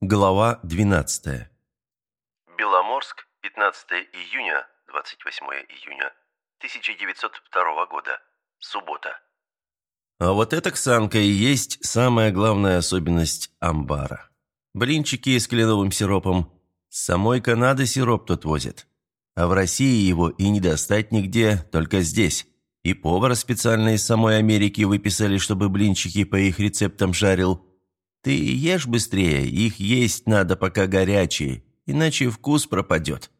Глава 12. Беломорск, 15 июня, 28 июня 1902 года. Суббота. А вот эта ксанка и есть самая главная особенность амбара. Блинчики с кленовым сиропом. С самой Канады сироп тут возят. А в России его и не достать нигде, только здесь. И повара специально из самой Америки выписали, чтобы блинчики по их рецептам жарил – ты ешь быстрее, их есть надо, пока горячие, иначе вкус пропадет».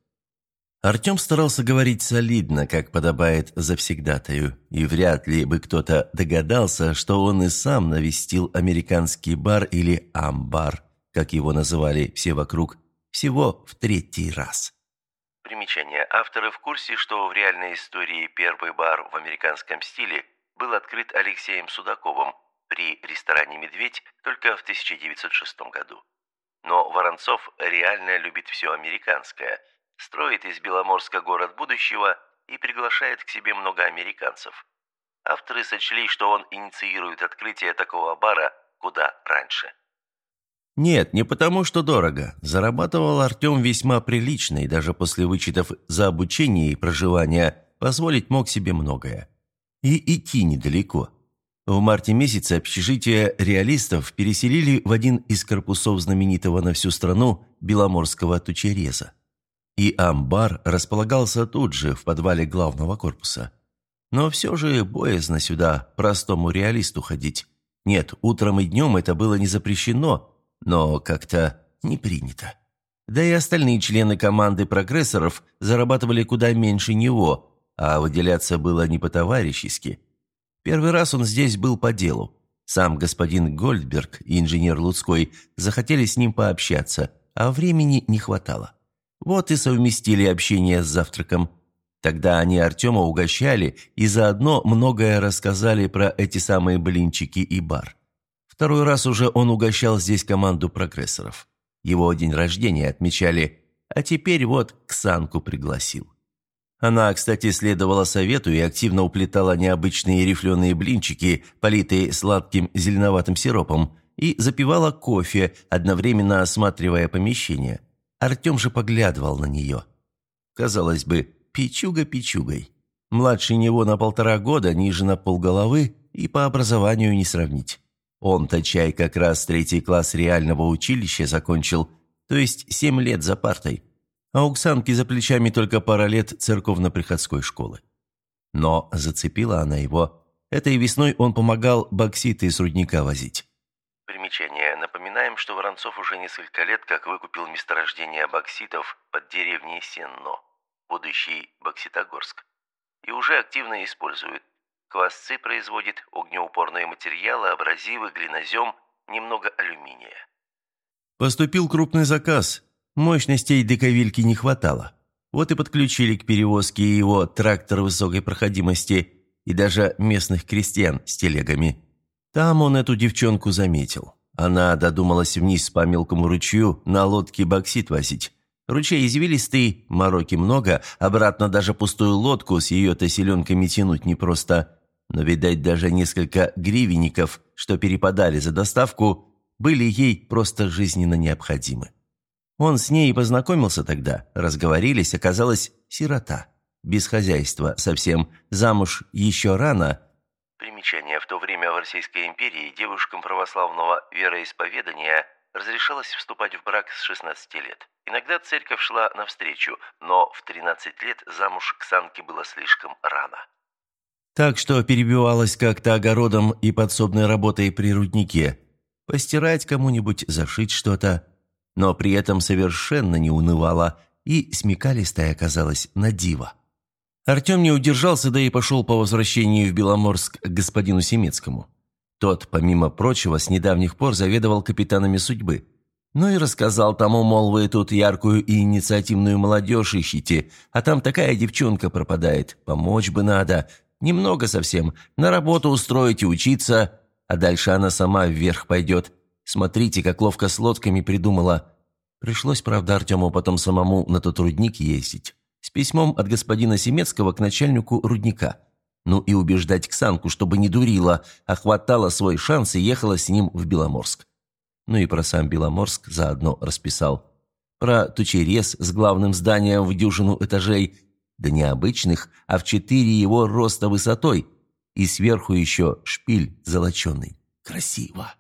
Артем старался говорить солидно, как подобает завсегдатаю, и вряд ли бы кто-то догадался, что он и сам навестил американский бар или амбар, как его называли все вокруг, всего в третий раз. Примечание. Авторы в курсе, что в реальной истории первый бар в американском стиле был открыт Алексеем Судаковым, при ресторане «Медведь» только в 1906 году. Но Воронцов реально любит все американское, строит из Беломорска город будущего и приглашает к себе много американцев. Авторы сочли, что он инициирует открытие такого бара куда раньше. Нет, не потому что дорого. Зарабатывал Артем весьма прилично, и даже после вычетов за обучение и проживание позволить мог себе многое. И идти недалеко. В марте месяце общежитие реалистов переселили в один из корпусов знаменитого на всю страну Беломорского тучереза. И амбар располагался тут же, в подвале главного корпуса. Но все же боязно сюда простому реалисту ходить. Нет, утром и днем это было не запрещено, но как-то не принято. Да и остальные члены команды прогрессоров зарабатывали куда меньше него, а выделяться было не по-товарищески – Первый раз он здесь был по делу. Сам господин Гольдберг и инженер Луцкой захотели с ним пообщаться, а времени не хватало. Вот и совместили общение с завтраком. Тогда они Артема угощали и заодно многое рассказали про эти самые блинчики и бар. Второй раз уже он угощал здесь команду прогрессоров. Его день рождения отмечали, а теперь вот Ксанку пригласил. Она, кстати, следовала совету и активно уплетала необычные рифленые блинчики, политые сладким зеленоватым сиропом, и запивала кофе, одновременно осматривая помещение. Артем же поглядывал на нее. Казалось бы, пичуга пичугой. Младше него на полтора года, ниже на полголовы и по образованию не сравнить. Он-то чай как раз третий класс реального училища закончил, то есть семь лет за партой а у Ксанки за плечами только пара лет церковно-приходской школы. Но зацепила она его. Этой весной он помогал бокситы из рудника возить. Примечание. Напоминаем, что Воронцов уже несколько лет как выкупил месторождение бокситов под деревней Сенно, будущий Бокситогорск, и уже активно использует. Квасцы производит, огнеупорные материалы, абразивы, глинозем, немного алюминия. Поступил крупный заказ, Мощностей дековильки не хватало. Вот и подключили к перевозке его трактор высокой проходимости и даже местных крестьян с телегами. Там он эту девчонку заметил. Она додумалась вниз по мелкому ручью на лодке боксит возить. Ручей извилистый, мороки много, обратно даже пустую лодку с ее-то селенками тянуть непросто. Но, видать, даже несколько гривенников, что перепадали за доставку, были ей просто жизненно необходимы. Он с ней познакомился тогда, разговорились, оказалась сирота. Без хозяйства совсем, замуж еще рано. Примечание. В то время в Российской империи девушкам православного вероисповедания разрешалось вступать в брак с 16 лет. Иногда церковь шла навстречу, но в 13 лет замуж к Санке было слишком рано. Так что перебивалась как-то огородом и подсобной работой при руднике. Постирать кому-нибудь, зашить что-то но при этом совершенно не унывала и смекалистая оказалась на диво. Артем не удержался, да и пошел по возвращении в Беломорск к господину Семецкому. Тот, помимо прочего, с недавних пор заведовал капитанами судьбы. Ну и рассказал тому, мол, вы тут яркую и инициативную молодежь ищите, а там такая девчонка пропадает, помочь бы надо, немного совсем, на работу устроить и учиться, а дальше она сама вверх пойдет. Смотрите, как ловко с лодками придумала. Пришлось, правда, Артему потом самому на тот рудник ездить. С письмом от господина Семецкого к начальнику рудника. Ну и убеждать Ксанку, чтобы не дурила, а хватала свой шанс и ехала с ним в Беломорск. Ну и про сам Беломорск заодно расписал. Про тучерез с главным зданием в дюжину этажей, да не обычных, а в четыре его роста высотой, и сверху еще шпиль золоченый. Красиво.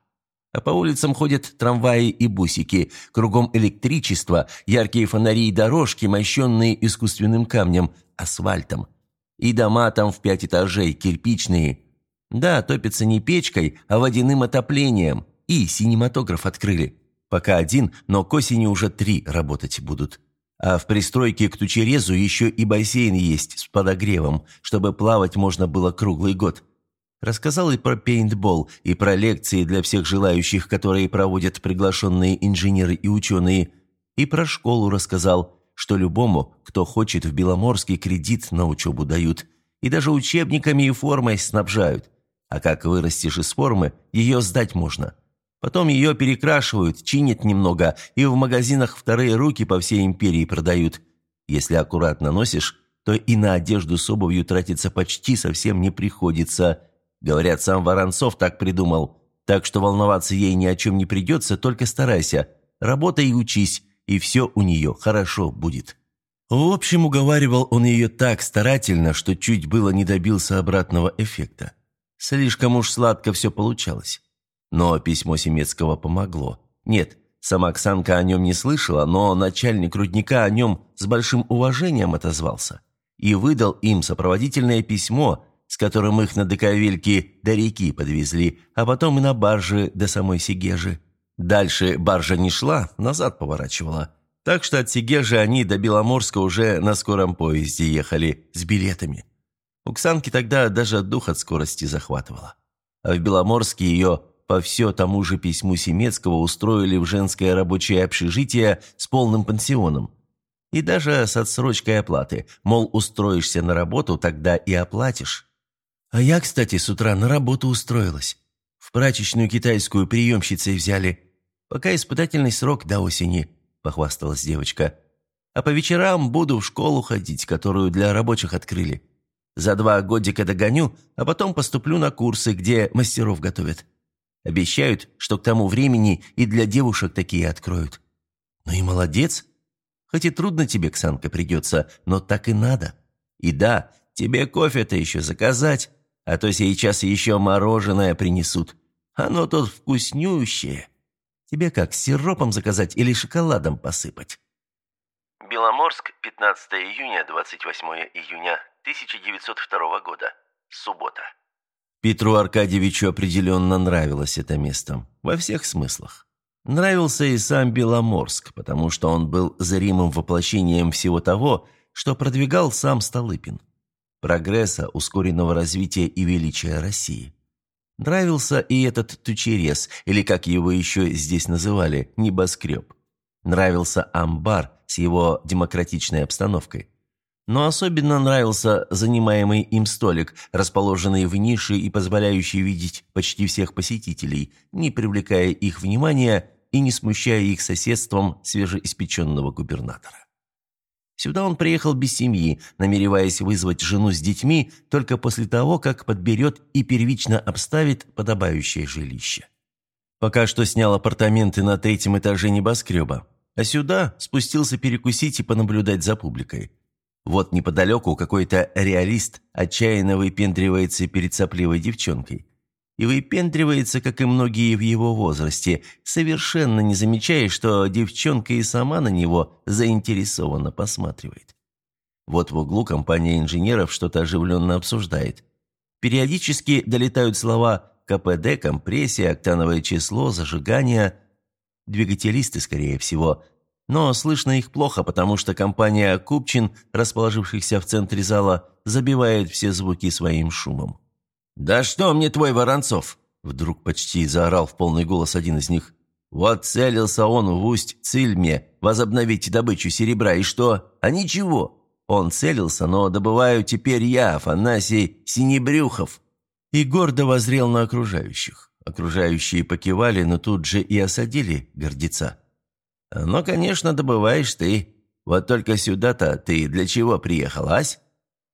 А по улицам ходят трамваи и бусики, кругом электричество, яркие фонари и дорожки, мощенные искусственным камнем, асфальтом. И дома там в пять этажей, кирпичные. Да, топятся не печкой, а водяным отоплением. И синематограф открыли. Пока один, но к осени уже три работать будут. А в пристройке к Тучерезу еще и бассейн есть с подогревом, чтобы плавать можно было круглый год. Рассказал и про пейнтбол, и про лекции для всех желающих, которые проводят приглашенные инженеры и ученые, и про школу рассказал, что любому, кто хочет в Беломорске, кредит на учебу дают, и даже учебниками и формой снабжают. А как вырастешь из формы, ее сдать можно. Потом ее перекрашивают, чинят немного, и в магазинах вторые руки по всей империи продают. Если аккуратно носишь, то и на одежду с обувью тратиться почти совсем не приходится – Говорят, сам Воронцов так придумал. Так что волноваться ей ни о чем не придется, только старайся. Работай и учись, и все у нее хорошо будет». В общем, уговаривал он ее так старательно, что чуть было не добился обратного эффекта. Слишком уж сладко все получалось. Но письмо Семецкого помогло. Нет, сама Оксанка о нем не слышала, но начальник рудника о нем с большим уважением отозвался и выдал им сопроводительное письмо, с которым их на Доковельке до реки подвезли, а потом и на барже до самой Сигежи. Дальше баржа не шла, назад поворачивала. Так что от Сигежи они до Беломорска уже на скором поезде ехали с билетами. У Ксанки тогда даже дух от скорости захватывала. А в Беломорске ее по все тому же письму Семецкого устроили в женское рабочее общежитие с полным пансионом. И даже с отсрочкой оплаты, мол, устроишься на работу, тогда и оплатишь. А я, кстати, с утра на работу устроилась. В прачечную китайскую приемщицей взяли. Пока испытательный срок до осени», – похвасталась девочка. «А по вечерам буду в школу ходить, которую для рабочих открыли. За два годика догоню, а потом поступлю на курсы, где мастеров готовят. Обещают, что к тому времени и для девушек такие откроют. Ну и молодец. Хоть и трудно тебе, Ксанка, придется, но так и надо. И да, тебе кофе-то еще заказать, а то сейчас еще мороженое принесут. Оно тут вкуснющее. Тебе как, сиропом заказать или шоколадом посыпать?» Беломорск, 15 июня, 28 июня 1902 года. Суббота. Петру Аркадьевичу определенно нравилось это место. Во всех смыслах. Нравился и сам Беломорск, потому что он был зримым воплощением всего того, что продвигал сам Столыпин прогресса, ускоренного развития и величия России. Нравился и этот тучерез, или как его еще здесь называли, небоскреб. Нравился амбар с его демократичной обстановкой. Но особенно нравился занимаемый им столик, расположенный в нише и позволяющий видеть почти всех посетителей, не привлекая их внимания и не смущая их соседством свежеиспеченного губернатора. Сюда он приехал без семьи, намереваясь вызвать жену с детьми только после того, как подберет и первично обставит подобающее жилище. Пока что снял апартаменты на третьем этаже небоскреба, а сюда спустился перекусить и понаблюдать за публикой. Вот неподалеку какой-то реалист отчаянно выпендривается перед сопливой девчонкой и выпендривается, как и многие в его возрасте, совершенно не замечая, что девчонка и сама на него заинтересованно посматривает. Вот в углу компания инженеров что-то оживленно обсуждает. Периодически долетают слова КПД, компрессия, октановое число, зажигание. Двигателисты, скорее всего. Но слышно их плохо, потому что компания Купчин, расположившихся в центре зала, забивает все звуки своим шумом. «Да что мне твой Воронцов?» Вдруг почти заорал в полный голос один из них. «Вот целился он в усть Цильме возобновить добычу серебра, и что? А ничего. Он целился, но добываю теперь я, Афанасий Синебрюхов». И гордо возрел на окружающих. Окружающие покивали, но тут же и осадили гордеца. «Ну, конечно, добываешь ты. Вот только сюда-то ты для чего приехал, ась?»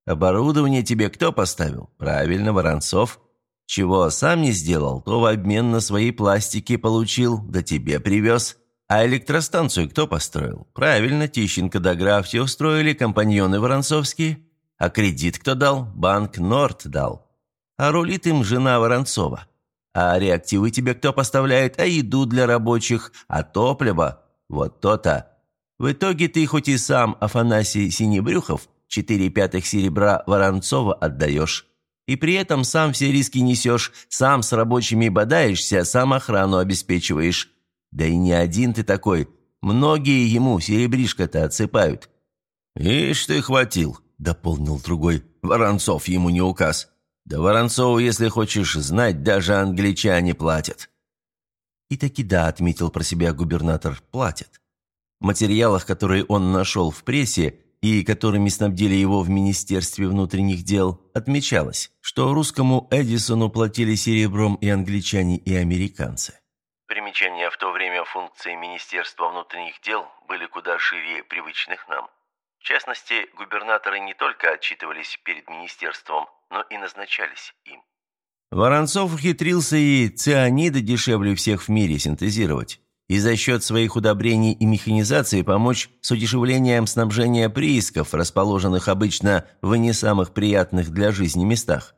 Оборудование тебе кто поставил? Правильно, Воронцов. Чего сам не сделал, то в обмен на свои пластики получил, да тебе привез. А электростанцию кто построил? Правильно, Тищенко да Граф все устроили, компаньоны Воронцовские. А кредит кто дал? Банк Норд дал. А рулит им жена Воронцова. А реактивы тебе кто поставляет? А еду для рабочих? А топливо? Вот то-то. В итоге ты хоть и сам Афанасий Синебрюхов, четыре пятых серебра Воронцова отдаешь. И при этом сам все риски несешь, сам с рабочими бодаешься, сам охрану обеспечиваешь. Да и не один ты такой. Многие ему серебришко-то отсыпают». «Ишь ты хватил», — дополнил другой. «Воронцов ему не указ. Да Воронцову, если хочешь знать, даже англичане платят». И таки да, отметил про себя губернатор, платят. В материалах, которые он нашел в прессе, и которыми снабдили его в Министерстве внутренних дел, отмечалось, что русскому Эдисону платили серебром и англичане, и американцы. Примечание в то время функции Министерства внутренних дел были куда шире привычных нам. В частности, губернаторы не только отчитывались перед министерством, но и назначались им. Воронцов ухитрился и цианиды дешевле всех в мире синтезировать и за счет своих удобрений и механизации помочь с удешевлением снабжения приисков, расположенных обычно в не самых приятных для жизни местах.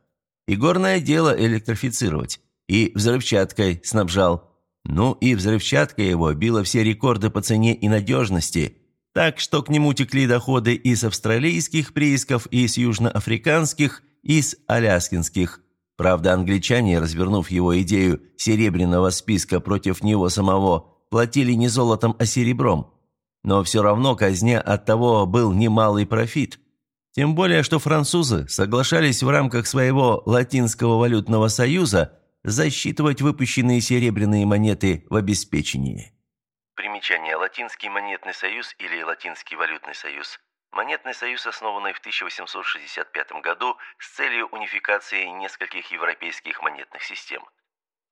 И горное дело электрифицировать, и взрывчаткой снабжал. Ну и взрывчатка его била все рекорды по цене и надежности, так что к нему текли доходы и с австралийских приисков, и с южноафриканских, и с аляскинских. Правда, англичане, развернув его идею серебряного списка против него самого, платили не золотом, а серебром. Но все равно казня от того был немалый профит. Тем более, что французы соглашались в рамках своего Латинского валютного союза засчитывать выпущенные серебряные монеты в обеспечении. Примечание. Латинский монетный союз или Латинский валютный союз. Монетный союз, основанный в 1865 году с целью унификации нескольких европейских монетных систем.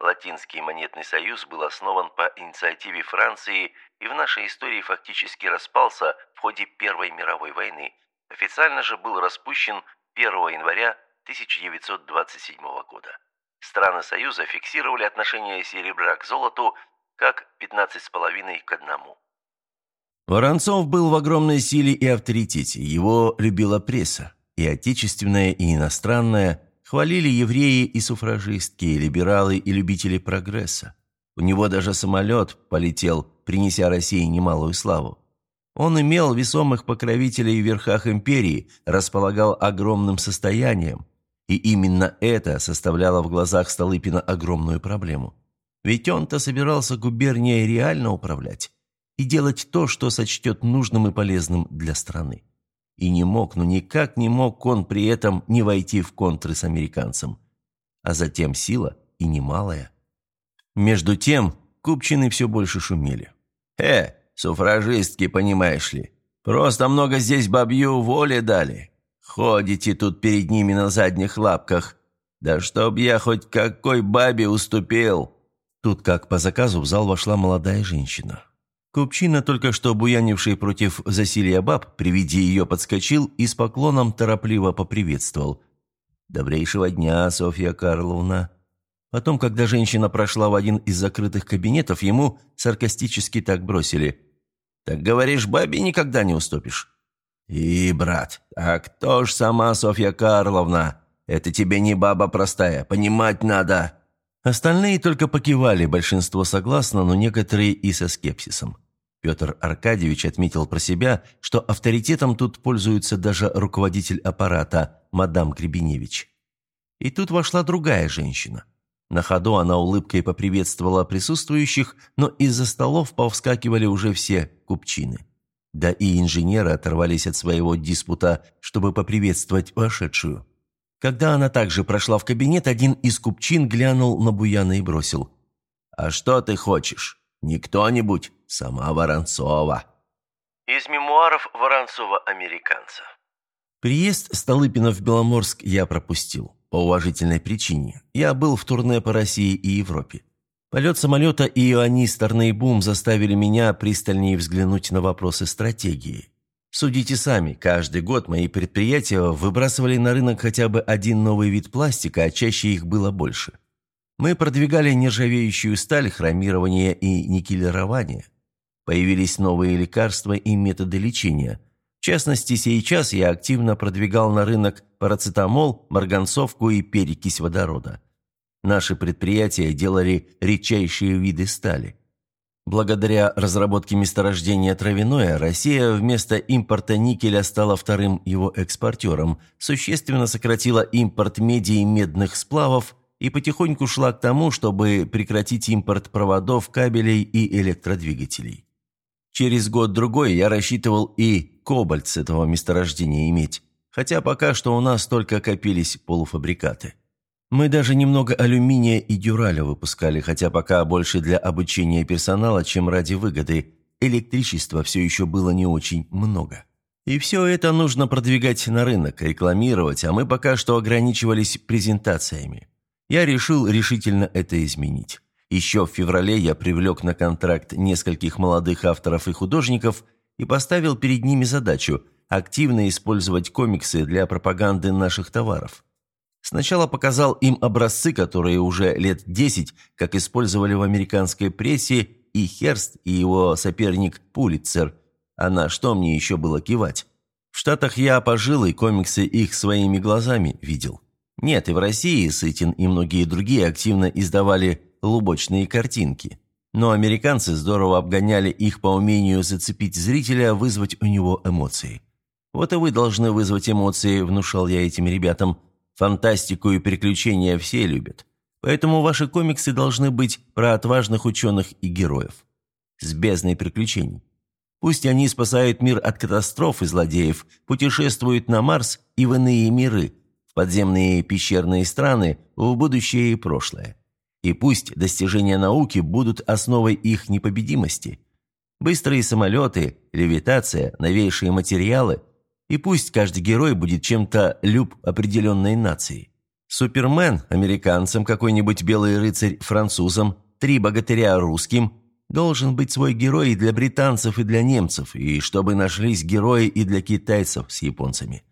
Латинский монетный союз был основан по инициативе Франции и в нашей истории фактически распался в ходе Первой мировой войны. Официально же был распущен 1 января 1927 года. Страны Союза фиксировали отношение серебра к золоту как 15,5 к 1. Воронцов был в огромной силе и авторитете, его любила пресса, и отечественная, и иностранная, Хвалили евреи и суфражистки, либералы и любители прогресса. У него даже самолет полетел, принеся России немалую славу. Он имел весомых покровителей в верхах империи, располагал огромным состоянием. И именно это составляло в глазах Столыпина огромную проблему. Ведь он-то собирался губернией реально управлять и делать то, что сочтет нужным и полезным для страны. И не мог, ну никак не мог он при этом не войти в контры с американцем. А затем сила, и немалая. Между тем, купчины все больше шумели. «Э, суфражистки, понимаешь ли, просто много здесь бабью воли дали. Ходите тут перед ними на задних лапках. Да чтоб я хоть какой бабе уступил!» Тут, как по заказу, в зал вошла молодая женщина. Купчина, только что буянивший против засилья баб, при виде ее подскочил и с поклоном торопливо поприветствовал. «Добрейшего дня, Софья Карловна!» Потом, когда женщина прошла в один из закрытых кабинетов, ему саркастически так бросили. «Так говоришь, бабе никогда не уступишь?» «И, брат, а кто ж сама Софья Карловна? Это тебе не баба простая, понимать надо!» Остальные только покивали, большинство согласно, но некоторые и со скепсисом. Петр Аркадьевич отметил про себя, что авторитетом тут пользуется даже руководитель аппарата, мадам Гребеневич. И тут вошла другая женщина. На ходу она улыбкой поприветствовала присутствующих, но из-за столов повскакивали уже все купчины. Да и инженеры оторвались от своего диспута, чтобы поприветствовать вошедшую. Когда она также прошла в кабинет, один из купчин глянул на Буяна и бросил. «А что ты хочешь? Не кто-нибудь, Сама Воронцова. Из мемуаров Воронцова-американца. Приезд Столыпина в Беломорск я пропустил. По уважительной причине. Я был в турне по России и Европе. Полет самолета и ионист Арнейбум заставили меня пристальнее взглянуть на вопросы стратегии. Судите сами, каждый год мои предприятия выбрасывали на рынок хотя бы один новый вид пластика, а чаще их было больше. Мы продвигали нержавеющую сталь, хромирование и никелирование. Появились новые лекарства и методы лечения. В частности, сейчас я активно продвигал на рынок парацетамол, марганцовку и перекись водорода. Наши предприятия делали редчайшие виды стали – Благодаря разработке месторождения травяное, Россия вместо импорта никеля стала вторым его экспортером, существенно сократила импорт меди и медных сплавов и потихоньку шла к тому, чтобы прекратить импорт проводов, кабелей и электродвигателей. Через год-другой я рассчитывал и кобальт с этого месторождения иметь, хотя пока что у нас только копились полуфабрикаты. Мы даже немного алюминия и дюраля выпускали, хотя пока больше для обучения персонала, чем ради выгоды. Электричества все еще было не очень много. И все это нужно продвигать на рынок, рекламировать, а мы пока что ограничивались презентациями. Я решил решительно это изменить. Еще в феврале я привлек на контракт нескольких молодых авторов и художников и поставил перед ними задачу – активно использовать комиксы для пропаганды наших товаров. Сначала показал им образцы, которые уже лет 10, как использовали в американской прессе и Херст, и его соперник Пулитцер. А на что мне еще было кивать? В Штатах я пожил, и комиксы их своими глазами видел. Нет, и в России Сытин и многие другие активно издавали лубочные картинки. Но американцы здорово обгоняли их по умению зацепить зрителя, вызвать у него эмоции. Вот и вы должны вызвать эмоции, внушал я этим ребятам – Фантастику и приключения все любят. Поэтому ваши комиксы должны быть про отважных ученых и героев. С бездной приключений. Пусть они спасают мир от катастроф и злодеев, путешествуют на Марс и в иные миры, в подземные пещерные страны, в будущее и прошлое. И пусть достижения науки будут основой их непобедимости. Быстрые самолеты, левитация, новейшие материалы – и пусть каждый герой будет чем-то люб определенной нации. Супермен – американцам, какой-нибудь белый рыцарь – французам, три богатыря – русским. Должен быть свой герой и для британцев, и для немцев, и чтобы нашлись герои и для китайцев с японцами.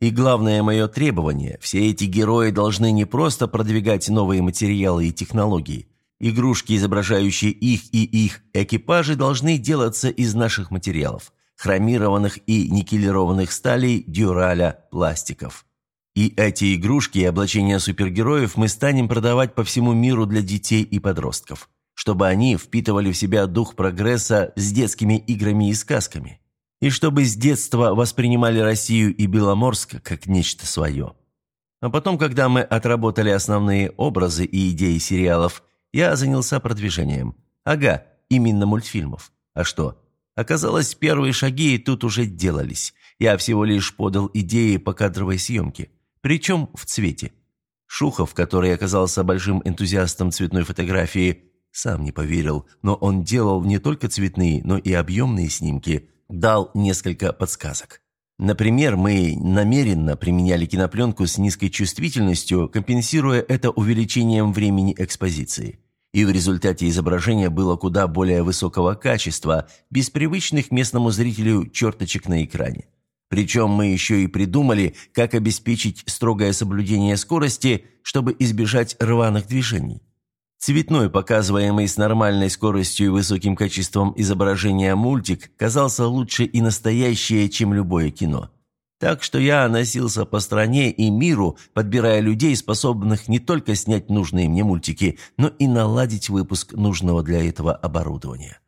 И главное мое требование – все эти герои должны не просто продвигать новые материалы и технологии. Игрушки, изображающие их и их экипажи, должны делаться из наших материалов – хромированных и никелированных сталей, дюраля, пластиков. И эти игрушки и облачения супергероев мы станем продавать по всему миру для детей и подростков, чтобы они впитывали в себя дух прогресса с детскими играми и сказками. И чтобы с детства воспринимали Россию и Беломорск как нечто свое. А потом, когда мы отработали основные образы и идеи сериалов, я занялся продвижением. Ага, именно мультфильмов. А что, Оказалось, первые шаги тут уже делались. Я всего лишь подал идеи по кадровой съемке. Причем в цвете. Шухов, который оказался большим энтузиастом цветной фотографии, сам не поверил, но он делал не только цветные, но и объемные снимки, дал несколько подсказок. Например, мы намеренно применяли кинопленку с низкой чувствительностью, компенсируя это увеличением времени экспозиции и в результате изображение было куда более высокого качества, без привычных местному зрителю черточек на экране. Причем мы еще и придумали, как обеспечить строгое соблюдение скорости, чтобы избежать рваных движений. Цветной, показываемый с нормальной скоростью и высоким качеством изображения мультик, казался лучше и настоящее, чем любое кино. Так что я носился по стране и миру, подбирая людей, способных не только снять нужные мне мультики, но и наладить выпуск нужного для этого оборудования.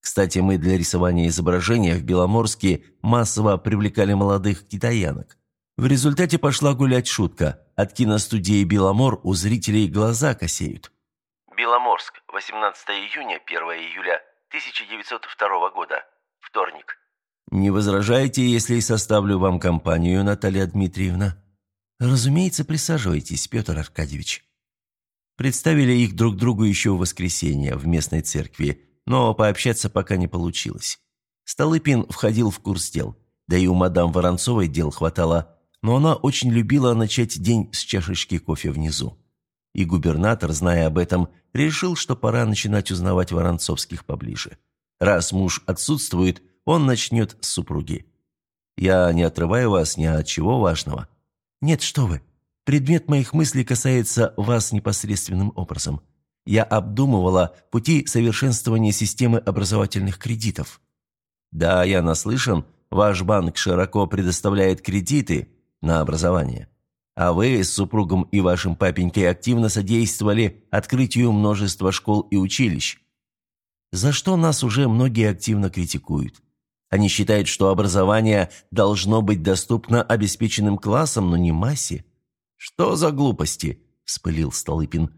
Кстати, мы для рисования изображения в Беломорске массово привлекали молодых китаянок. В результате пошла гулять шутка. От киностудии «Беломор» у зрителей глаза косеют. Беломорск, 18 июня, 1 июля 1902 года. Вторник. «Не возражаете, если составлю вам компанию, Наталья Дмитриевна?» «Разумеется, присаживайтесь, Петр Аркадьевич». Представили их друг другу еще в воскресенье в местной церкви, но пообщаться пока не получилось. Столыпин входил в курс дел, да и у мадам Воронцовой дел хватало, но она очень любила начать день с чашечки кофе внизу. И губернатор, зная об этом, решил, что пора начинать узнавать Воронцовских поближе. Раз муж отсутствует, он начнет с супруги. Я не отрываю вас ни от чего важного». «Нет, что вы. Предмет моих мыслей касается вас непосредственным образом. Я обдумывала пути совершенствования системы образовательных кредитов». «Да, я наслышан, ваш банк широко предоставляет кредиты на образование. А вы с супругом и вашим папенькой активно содействовали открытию множества школ и училищ. За что нас уже многие активно критикуют. Они считают, что образование должно быть доступно обеспеченным классам, но не массе. «Что за глупости?» – вспылил Столыпин.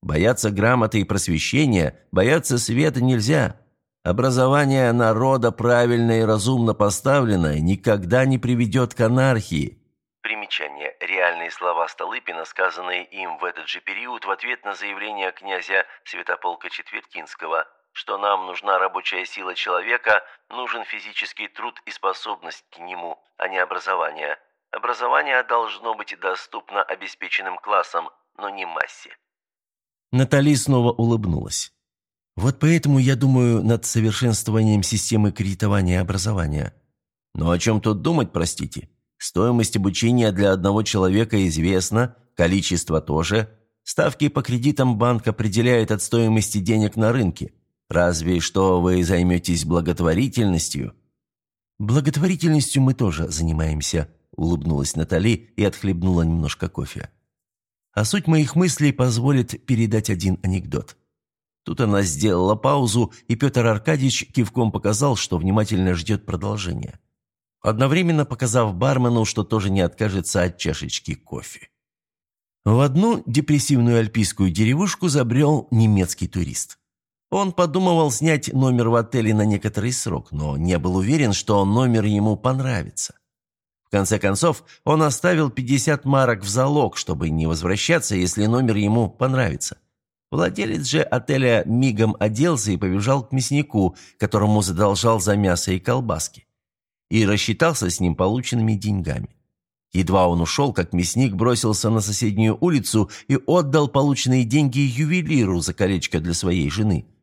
«Бояться грамоты и просвещения, бояться света нельзя. Образование народа правильно и разумно поставленное никогда не приведет к анархии». Примечание. Реальные слова Столыпина, сказанные им в этот же период в ответ на заявление князя Святополка Четвертинского – что нам нужна рабочая сила человека, нужен физический труд и способность к нему, а не образование. Образование должно быть доступно обеспеченным классам, но не массе. Натали снова улыбнулась. Вот поэтому я думаю над совершенствованием системы кредитования образования. Но о чем тут думать, простите? Стоимость обучения для одного человека известна, количество тоже. Ставки по кредитам банк определяет от стоимости денег на рынке. Разве что вы займетесь благотворительностью». «Благотворительностью мы тоже занимаемся», – улыбнулась Натали и отхлебнула немножко кофе. «А суть моих мыслей позволит передать один анекдот». Тут она сделала паузу, и Петр Аркадьевич кивком показал, что внимательно ждет продолжения. Одновременно показав бармену, что тоже не откажется от чашечки кофе. В одну депрессивную альпийскую деревушку забрел немецкий турист. Он подумывал снять номер в отеле на некоторый срок, но не был уверен, что номер ему понравится. В конце концов, он оставил 50 марок в залог, чтобы не возвращаться, если номер ему понравится. Владелец же отеля мигом оделся и побежал к мяснику, которому задолжал за мясо и колбаски. И рассчитался с ним полученными деньгами. Едва он ушел, как мясник бросился на соседнюю улицу и отдал полученные деньги ювелиру за колечко для своей жены –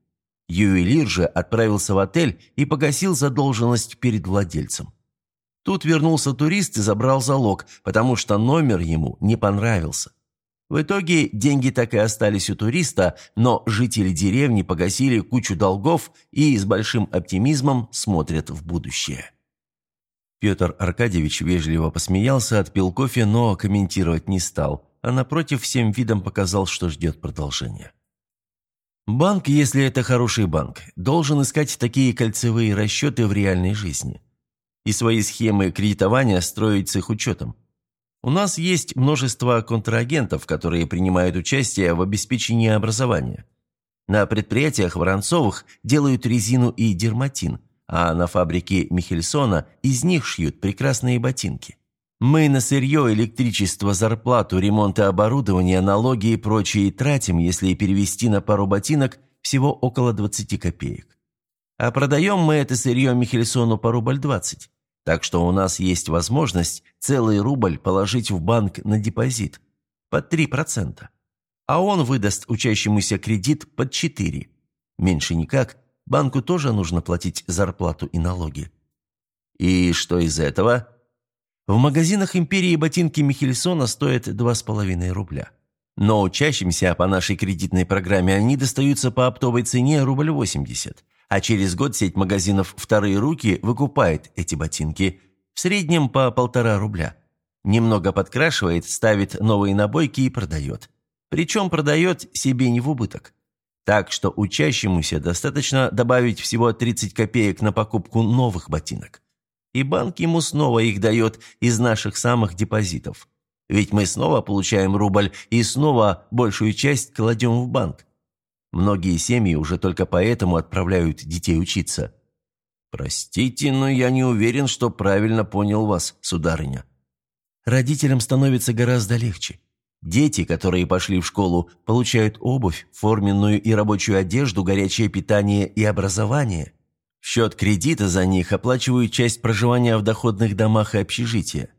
Ювелир же отправился в отель и погасил задолженность перед владельцем. Тут вернулся турист и забрал залог, потому что номер ему не понравился. В итоге деньги так и остались у туриста, но жители деревни погасили кучу долгов и с большим оптимизмом смотрят в будущее. Петр Аркадьевич вежливо посмеялся, отпил кофе, но комментировать не стал, а напротив всем видом показал, что ждет продолжения. Банк, если это хороший банк, должен искать такие кольцевые расчеты в реальной жизни. И свои схемы кредитования строить с их учетом. У нас есть множество контрагентов, которые принимают участие в обеспечении образования. На предприятиях Воронцовых делают резину и дерматин, а на фабрике Михельсона из них шьют прекрасные ботинки. Мы на сырье, электричество, зарплату, ремонт и оборудование, налоги и прочее тратим, если перевести на пару ботинок, всего около 20 копеек. А продаем мы это сырье Михельсону по рубль 20. Так что у нас есть возможность целый рубль положить в банк на депозит под 3%. А он выдаст учащемуся кредит под 4%. Меньше никак, банку тоже нужно платить зарплату и налоги. И что из этого? В магазинах империи ботинки Михельсона стоят 2,5 рубля. Но учащимся по нашей кредитной программе они достаются по оптовой цене рубль 80, а через год сеть магазинов «Вторые руки» выкупает эти ботинки в среднем по полтора рубля. Немного подкрашивает, ставит новые набойки и продает. Причем продает себе не в убыток. Так что учащемуся достаточно добавить всего 30 копеек на покупку новых ботинок и банк ему снова их дает из наших самых депозитов. Ведь мы снова получаем рубль и снова большую часть кладем в банк. Многие семьи уже только поэтому отправляют детей учиться. Простите, но я не уверен, что правильно понял вас, сударыня. Родителям становится гораздо легче. Дети, которые пошли в школу, получают обувь, форменную и рабочую одежду, горячее питание и образование счет кредита за них оплачивают часть проживания в доходных домах и общежития.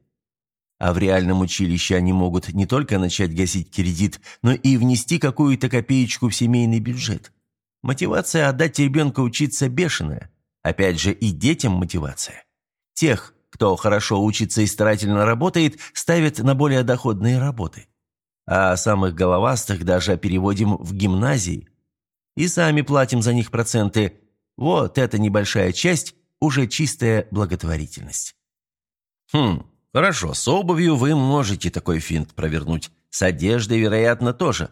А в реальном училище они могут не только начать гасить кредит, но и внести какую-то копеечку в семейный бюджет. Мотивация отдать ребенка учиться бешеная. Опять же, и детям мотивация. Тех, кто хорошо учится и старательно работает, ставят на более доходные работы. А самых головастых даже переводим в гимназии. И сами платим за них проценты. Вот эта небольшая часть уже чистая благотворительность. Хм, хорошо, с обувью вы можете такой финт провернуть. С одеждой, вероятно, тоже.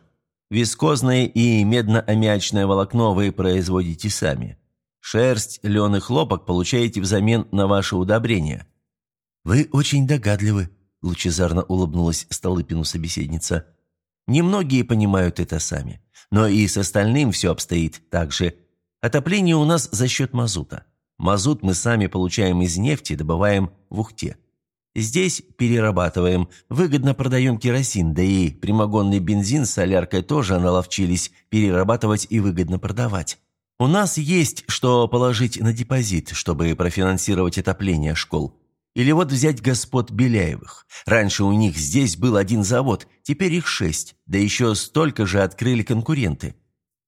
Вискозное и медно-аммиачное волокно вы производите сами. Шерсть, лен и хлопок получаете взамен на ваше удобрение. «Вы очень догадливы», – лучезарно улыбнулась Столыпину собеседница. «Немногие понимают это сами. Но и с остальным все обстоит так же. Отопление у нас за счет мазута. Мазут мы сами получаем из нефти, добываем в Ухте. Здесь перерабатываем, выгодно продаем керосин, да и прямогонный бензин с соляркой тоже наловчились перерабатывать и выгодно продавать. У нас есть что положить на депозит, чтобы профинансировать отопление школ. Или вот взять господ Беляевых. Раньше у них здесь был один завод, теперь их шесть, да еще столько же открыли конкуренты.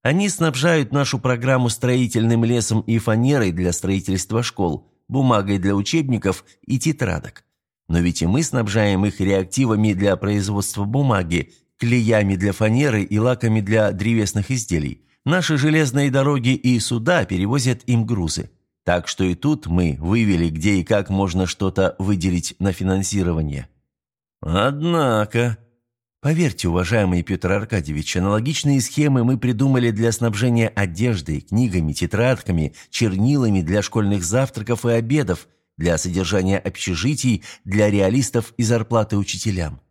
Они снабжают нашу программу строительным лесом и фанерой для строительства школ, бумагой для учебников и тетрадок. Но ведь и мы снабжаем их реактивами для производства бумаги, клеями для фанеры и лаками для древесных изделий. Наши железные дороги и суда перевозят им грузы. Так что и тут мы вывели, где и как можно что-то выделить на финансирование. Однако... Поверьте, уважаемый Петр Аркадьевич, аналогичные схемы мы придумали для снабжения одеждой, книгами, тетрадками, чернилами для школьных завтраков и обедов – для содержания общежитий, для реалистов и зарплаты учителям.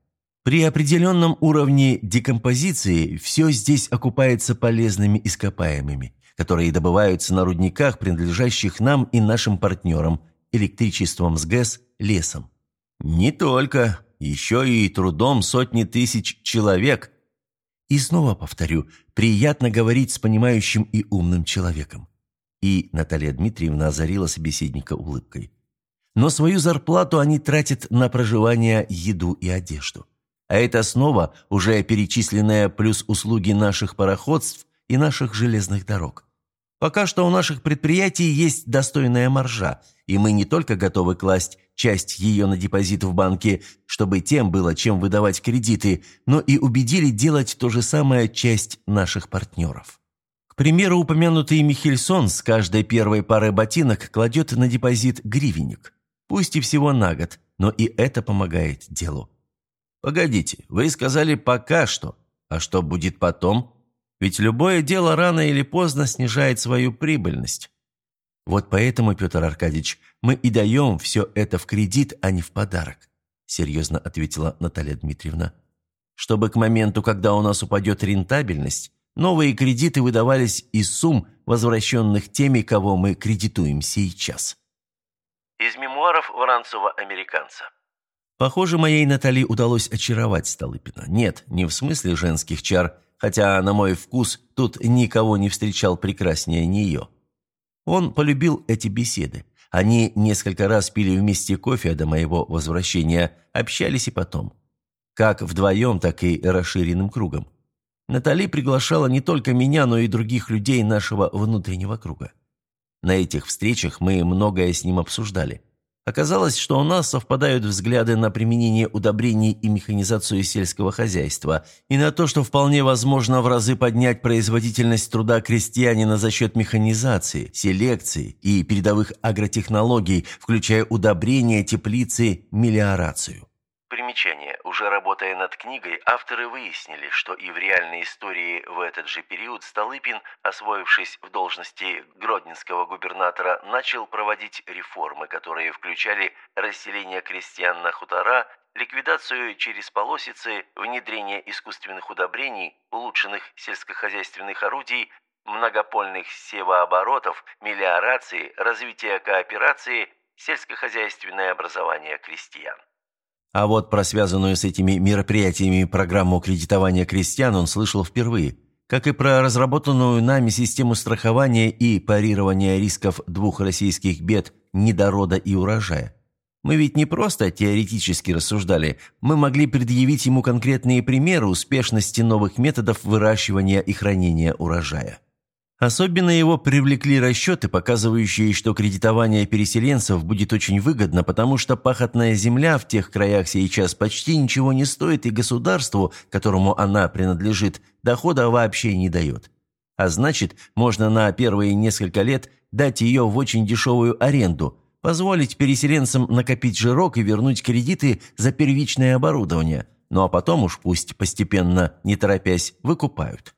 При определенном уровне декомпозиции все здесь окупается полезными ископаемыми, которые добываются на рудниках, принадлежащих нам и нашим партнерам, электричеством с ГЭС, лесом. Не только, еще и трудом сотни тысяч человек. И снова повторю, приятно говорить с понимающим и умным человеком. И Наталья Дмитриевна озарила собеседника улыбкой но свою зарплату они тратят на проживание, еду и одежду. А это снова уже перечисленная плюс услуги наших пароходств и наших железных дорог. Пока что у наших предприятий есть достойная маржа, и мы не только готовы класть часть ее на депозит в банке, чтобы тем было чем выдавать кредиты, но и убедили делать то же самое часть наших партнеров. К примеру, упомянутый Михельсон с каждой первой пары ботинок кладет на депозит гривенник – Пусть и всего на год, но и это помогает делу. Погодите, вы сказали «пока что». А что будет потом? Ведь любое дело рано или поздно снижает свою прибыльность. Вот поэтому, Петр Аркадьевич, мы и даем все это в кредит, а не в подарок, серьезно ответила Наталья Дмитриевна. Чтобы к моменту, когда у нас упадет рентабельность, новые кредиты выдавались из сумм, возвращенных теми, кого мы кредитуем сейчас. Из мемуаров Воронцова-американца. Похоже, моей Натали удалось очаровать Столыпина. Нет, не в смысле женских чар, хотя, на мой вкус, тут никого не встречал прекраснее нее. Он полюбил эти беседы. Они несколько раз пили вместе кофе до моего возвращения, общались и потом. Как вдвоем, так и расширенным кругом. Натали приглашала не только меня, но и других людей нашего внутреннего круга. На этих встречах мы многое с ним обсуждали. Оказалось, что у нас совпадают взгляды на применение удобрений и механизацию сельского хозяйства, и на то, что вполне возможно в разы поднять производительность труда крестьянина за счет механизации, селекции и передовых агротехнологий, включая удобрения, теплицы, мелиорацию. Примечание. Уже работая над книгой, авторы выяснили, что и в реальной истории в этот же период Столыпин, освоившись в должности гродненского губернатора, начал проводить реформы, которые включали расселение крестьян на хутора, ликвидацию через полосицы, внедрение искусственных удобрений, улучшенных сельскохозяйственных орудий, многопольных севооборотов, мелиорации, развитие кооперации, сельскохозяйственное образование крестьян. А вот про связанную с этими мероприятиями программу кредитования крестьян он слышал впервые, как и про разработанную нами систему страхования и парирования рисков двух российских бед – недорода и урожая. Мы ведь не просто теоретически рассуждали, мы могли предъявить ему конкретные примеры успешности новых методов выращивания и хранения урожая. Особенно его привлекли расчеты, показывающие, что кредитование переселенцев будет очень выгодно, потому что пахотная земля в тех краях сейчас почти ничего не стоит, и государству, которому она принадлежит, дохода вообще не дает. А значит, можно на первые несколько лет дать ее в очень дешевую аренду, позволить переселенцам накопить жирок и вернуть кредиты за первичное оборудование, ну а потом уж пусть постепенно, не торопясь, выкупают.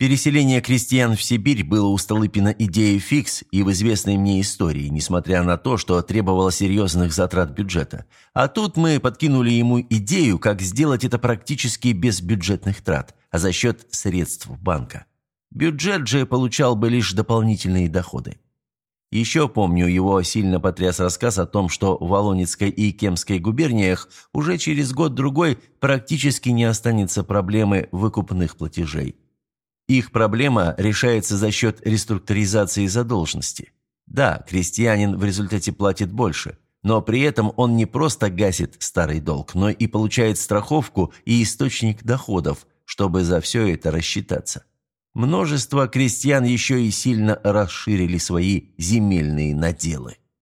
Переселение крестьян в Сибирь было у Столыпина идеей фикс и в известной мне истории, несмотря на то, что требовало серьезных затрат бюджета. А тут мы подкинули ему идею, как сделать это практически без бюджетных трат, а за счет средств банка. Бюджет же получал бы лишь дополнительные доходы. Еще помню, его сильно потряс рассказ о том, что в Волонецкой и Кемской губерниях уже через год-другой практически не останется проблемы выкупных платежей. Их проблема решается за счет реструктуризации задолженности. Да, крестьянин в результате платит больше, но при этом он не просто гасит старый долг, но и получает страховку и источник доходов, чтобы за все это рассчитаться. Множество крестьян еще и сильно расширили свои земельные наделы.